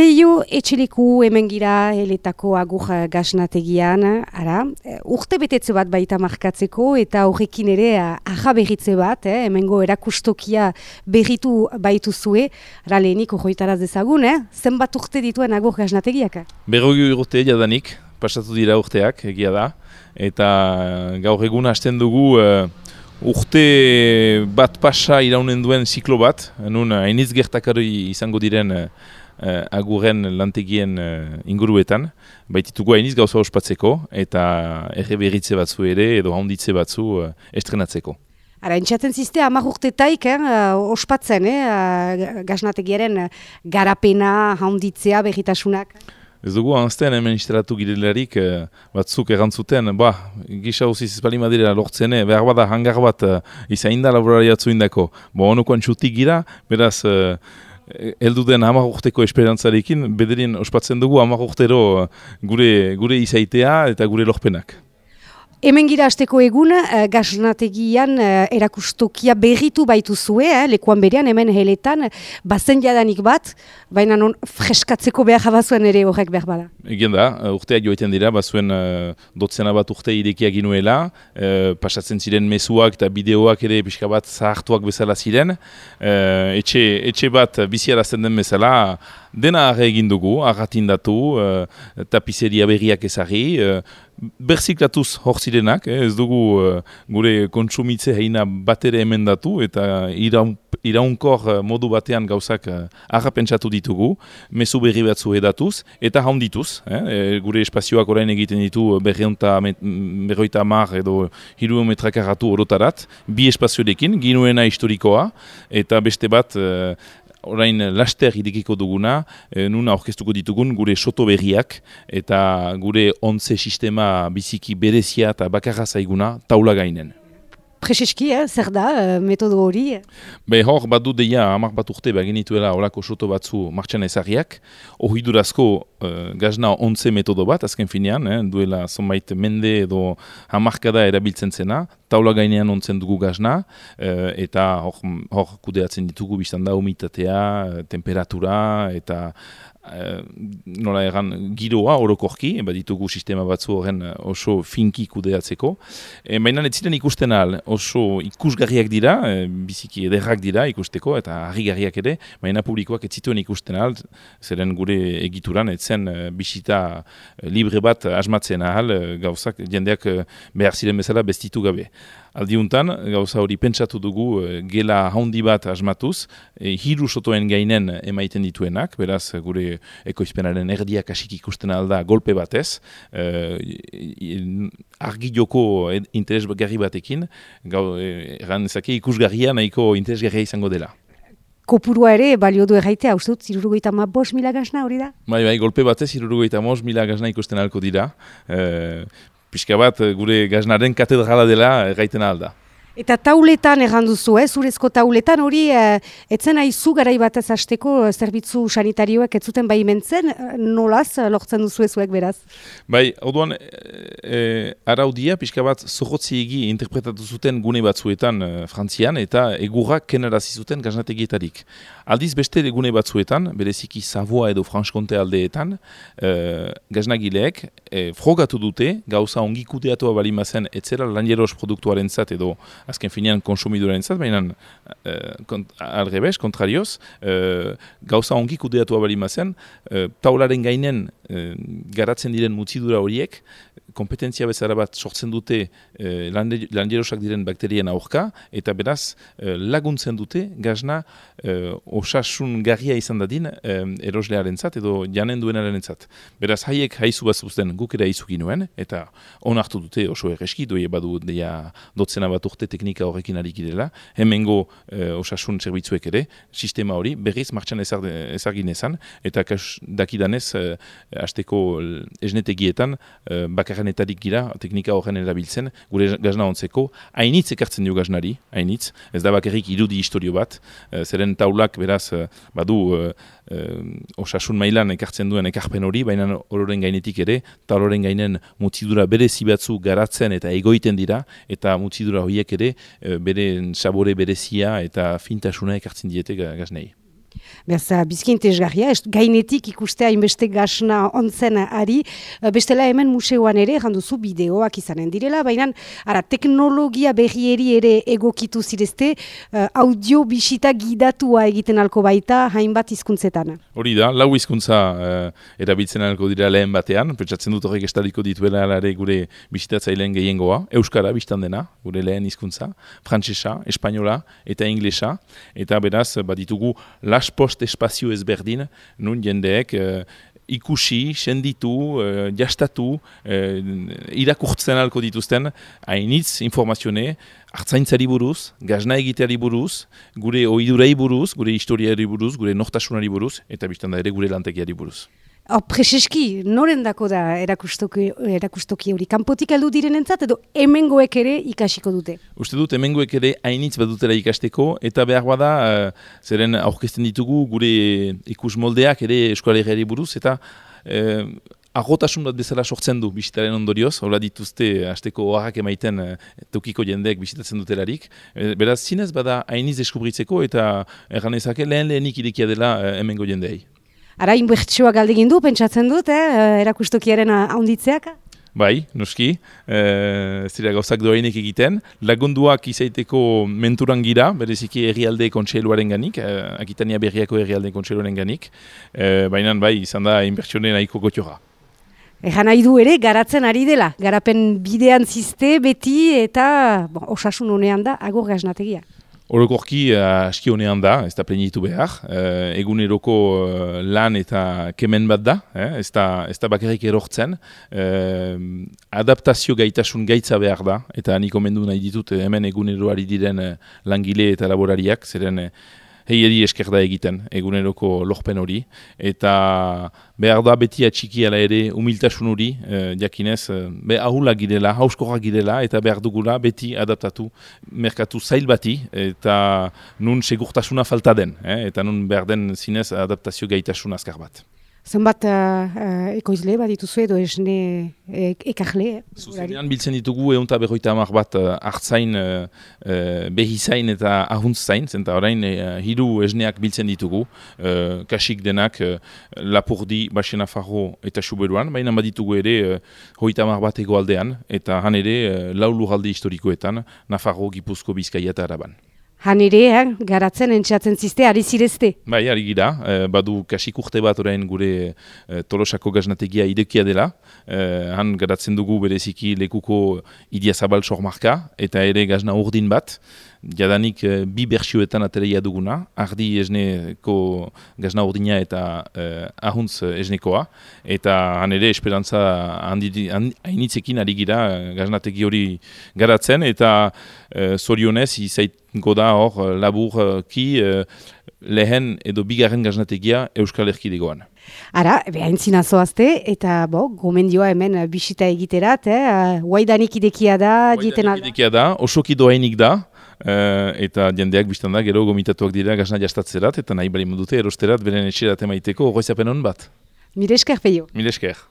Peio etxeleku hemen gira heletako agur eh, gaznategian, ara, eh, urte betetze bat baita markatzeko eta horrekin ere eh, aja berritze bat, eh, hemengo erakustokia berritu baitu zue, ara lehenik horretaraz dezagun, eh? zenbat urte dituen agur gaznategiak? Berrogi urte jadanik, pasatu dira urteak, egia da, eta gaur egun hasten dugu urte bat pasa iraunen duen ziklo bat, nun hainitz gertakari izango diren uh, agurren lantegien uh, inguruetan, baititugu hainiz gauza ospatzeko eta erre berritze batzu ere edo handitze batzu uh, estrenatzeko. Ara, entxaten ziste, amak urtetaik, eh, ospatzen, eh, gaznategiaren garapena, handitzea, berritasunak? Ez dugu, anzten hemen instalatu girelarik batzuk erantzuten, ba, gisa hoziz espali madira lortzene, behar bada hangar bat uh, izainda laborariatzu indako. Bo, honukoan txutik gira, beraz, Eldu den hamar urteko esperantzarekin, bederin ospatzen dugu hamar urtero gure, gure izaitea eta gure lorpenak. Hemen gira azteko egun, uh, gaznategian uh, erakustokia berritu baitu zue, eh, lekuan berean, hemen heletan, bazen jadanik bat, baina non freskatzeko behar jabazuen ere horrek behar bada. Egen da, uh, urteak joetan dira, bazuen uh, dotzena bat urte irekia ginuela, uh, pasatzen ziren mezuak eta bideoak ere pixka bat zahartuak bezala ziren, uh, etxe, etxe bat biziarazten den bezala, dena arre egin dugu, arratindatu, uh, tapizeria berriak ezari, uh, berziklatuz hor zirenak, eh, ez dugu uh, gure kontsumitze heina bat ere emendatu eta iraun, iraunkor uh, modu batean gauzak uh, arrapentsatu ditugu, mezu berri batzu edatuz eta haundituz, eh, gure espazioak orain egiten ditu berreunta berroita mar edo hiru metrakaratu orotarat, bi espazioekin, ginuena historikoa eta beste bat orain laster idekiko duguna, e, nun aurkeztuko ditugun gure soto berriak eta gure ontze sistema biziki berezia eta bakarra zaiguna taula gainen. Prezeski, eh? zer da, uh, metodo hori? Be, hor, bat du deia, amak bat urte, ba, genituela horako soto batzu martxan ezariak, hori durazko uh, gazna ontze metodo bat, azken finean, eh? duela zonbait mende edo hamarkada erabiltzen zena, taula gainean ontzen dugu gazna, uh, eta hor, hor kudeatzen ditugu biztan da, humitatea, temperatura, eta Uh, nola egan giroa orokorki, eba ditugu sistema batzu horren oso finki kudeatzeko. E, Baina ez ziren ikusten al, oso ikusgarriak dira, e, biziki ederrak dira ikusteko, eta harrigarriak ere, baina publikoak ez zituen ikusten al, zeren gure egituran, ez zen bisita libre bat asmatzen ahal, gauzak jendeak behar ziren bezala bestitu gabe. Aldiuntan, gauza hori pentsatu dugu gela haundi bat asmatuz, e, hiru sotoen gainen emaiten dituenak, beraz gure ekoizpenaren erdiak asik ikusten alda golpe batez, uh, argi joko interes batekin, gau, eran ezake ikusgarria nahiko interesgarria izango dela. Kopurua ere, balio du erraitea, uste dut, zirurugoita ma bos mila gazna hori da? Bai, bai, golpe batez, zirurugoita mos mila gazna ikusten alko dira. Uh, Pixka bat, gure gaznaren katedrala dela erraiten alda. Eta tauletan erranduzu, eh? zurezko tauletan hori eh, etzen aizu garai bat ez hasteko eh, zerbitzu sanitarioak ez zuten bai mentzen, eh, nolaz lortzen duzu ezuek beraz? Bai, orduan, e, araudia pixka bat zohotzi egi interpretatu zuten gune batzuetan e, frantzian eta egurrak kenarazi zuten gaznategietarik. Aldiz beste gune batzuetan, bereziki Savoa edo Franche-Comte aldeetan, e, gaznagileek e, frogatu dute, gauza ongi kudeatu abalimazen etzera lanjeros produktuaren zat edo azken finean konsumidura entzat, baina uh, kont, alrebes, kontrarioz, uh, gauza ongi kudeatu abalimazen, uh, taularen gainen uh, garatzen diren mutzidura horiek, kompetentzia bezala bat sortzen dute eh, landierosak diren bakterien aurka, eta beraz eh, laguntzen dute gazna eh, osasun garria izan dadin eh, eroslearen zat, edo janen duenaren zat. Beraz haiek haizu bat zuzten guk ere eta onartu dute oso erreski, doi badu deia dotzena bat urte teknika horrekin harik idela, hemengo eh, osasun zerbitzuek ere, sistema hori berriz martxan ezagin ezan, eta kas, dakidanez, eh, azteko esnetegietan, eh, bakarrenetarik gira, teknika horren erabiltzen, gure gazna ontzeko, hainitz ekartzen dio gaznari, hainitz, ez da bakarrik irudi historio bat, e, zeren taulak beraz, e, badu, e, osasun mailan ekartzen duen ekarpen hori, baina ororen gainetik ere, taloren gainen mutzidura bere zibatzu garatzen eta egoiten dira, eta mutzidura horiek ere, bere sabore berezia eta fintasuna ekartzen diete gaznei. Beraz, bizkintezgarria, gainetik ikustea inbeste gasna ontzen ari, eh, bestela hemen museoan ere, janduzu bideoak izanen direla, baina ara, teknologia berrieri ere egokitu zirezte, uh, audio bisita gidatua egiten alko baita hainbat hizkuntzetan. Hori da, lau hizkuntza uh, erabiltzen alko dira lehen batean, pentsatzen dut horrek estaliko dituela alare gure bisitatzaileen gehiengoa, Euskara biztan dena, gure lehen hizkuntza, frantsesa, espainola eta inglesa, eta beraz, baditugu las post espazio ezberdin, nun jendeek uh, ikusi, senditu, uh, jastatu, uh, irakurtzen alko dituzten, hainitz informazione, hartzaintzari buruz, gazna egiteari buruz, gure oidurei buruz, gure historiari buruz, gure nortasunari buruz, eta biztan da ere gure lantegiari buruz. Hor, preseski, noren dako da erakustoki, erakustoki hori? Kanpotik aldu diren entzat, edo hemengoek ere ikasiko dute? Uste dut, hemengoek ere hainitz badutela ikasteko, eta behar bada, uh, zeren aurkezten ditugu gure ikus moldeak ere eskoalegari buruz, eta uh, agotasun bat bezala sortzen du bisitaren ondorioz, hola dituzte hasteko oaxak emaiten uh, tokiko jendeek bisitatzen dutelarik. beraz, zinez bada hainitz eskubritzeko, eta erganezake lehen lehenik irekia dela hemengo jendeei. Ara, inbertsioak galdegin du, pentsatzen dut, eh, erakustokiaren ahonditzeak? Bai, noski, e, zira gauzak doainek egiten, lagunduak izaiteko menturan gira, bereziki errialde kontseiluaren ganik, e, akitania berriako errialde kontseiluaren ganik, e, baina bai, izan da inbertsionen nahiko gotioa. Egan nahi du ere, garatzen ari dela, garapen bidean ziste, beti, eta bon, osasun honean da, agor gaznategia. Orokorki uh, aski honean da, ez da plenitu behar, uh, eguneroko uh, lan eta kemen bat da, eh? ez, da, ez da bakarrik erortzen, adaptazio gaitasun gaitza behar da, eta nik omendu nahi ditut hemen eguneroari diren langile eta laborariak, zeren heieri esker da egiten eguneroko lorpen hori, eta behar da beti atxikiala ere humiltasun hori, eh, jakinez, eh, be ahula girela, hauskorra girela, eta behar dugula beti adaptatu merkatu zail bati, eta nun segurtasuna falta den, eh, eta nun behar den zinez adaptazio gaitasun azkar bat. Zenbat uh, ekoizle bat dituzu edo esne e, ekajle? Eh? Zuzenean biltzen ditugu egun eta berroita amak bat uh, hartzain, uh, uh, behizain eta ahuntz zain, zenta orain uh, hiru esneak biltzen ditugu, uh, kasik denak uh, Lapurdi, Baxena Farro eta Suberuan, baina bat ditugu ere uh, hoita amak bat egoaldean, eta han ere uh, laulu jalde historikoetan, Nafarro, Gipuzko, Bizkaia eta Araban. Han ere, eh, garatzen entxatzen ziste, ari zirezte? Bai, ari gira, eh, badu kasik urte bat orain gure eh, tolosako gaznategia idekia dela. Eh, han garatzen dugu bereziki lekuko idia zabal sormarka, eta ere gazna urdin bat. Jadanik eh, bi bersioetan ateleia duguna, ardi esneko gazna urdina eta eh, ahuntz esnekoa. Eta han ere esperantza hainitzekin ari gira gaznategi hori garatzen, eta eh, zorionez izait goda hor labur ki lehen edo bigarren gaznategia Euskal Herkidegoan. Ara, behain zinazoazte, eta bo, gomendioa hemen bisita egiterat, eh? Waidanik idekia da, dietena da? idekia da, osoki doainik da, Uh, eta jendeak biztan da, gero gomitatuak dira gazna jastatzerat, eta nahi bali modute erosterat beren etxerat emaiteko goizapen hon bat. Mire esker, peio. Mire esker.